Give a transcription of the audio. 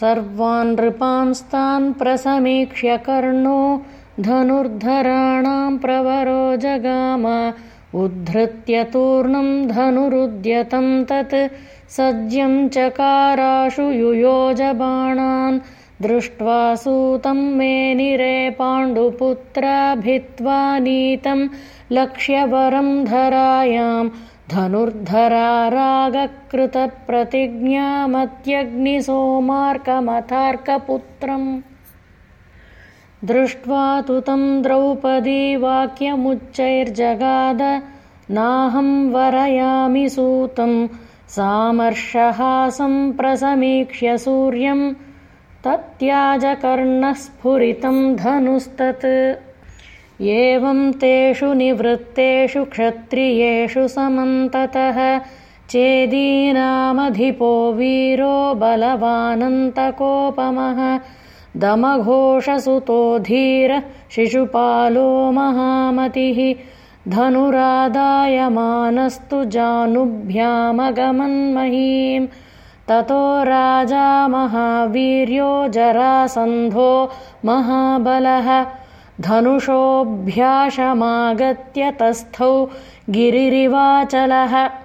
सर्वान् नृपांस्तान् प्रसमीक्ष्य कर्णो धनुर्धराणां प्रवरो जगाम। उद्धृत्य तूर्णं धनुरुद्यतं तत् सज्यं चकाराशु युयोजबाणान् दृष्ट्वा सूतं मेनिरे पाण्डुपुत्रा भित्त्वा नीतं लक्ष्यवरं धरायां धनुर्धरा रागकृतप्रतिज्ञामत्यग्निसोमार्कमथार्कपुत्रम् दृष्ट्वा तु तं द्रौपदी वाक्यमुच्चैर्जगाद नाहं वरयामि सूतं सामर्षहासं प्रसमीक्ष्य सूर्यं तत्याजकर्णः स्फुरितं धनुस्तत् एवं तेषु निवृत्तेषु क्षत्रियेषु समन्ततः चेदीनामधिपो वीरो बलवानन्तकोपमः दमघोषसुतो धीरः शिशुपालो महामतिः धनुरादायमानस्तु जानुभ्यामगमन्महीं। ततो राजा महावीर्यो जरासन्धो महाबलः धनुषोऽभ्याशमागत्य तस्थौ गिरिरिवाचलः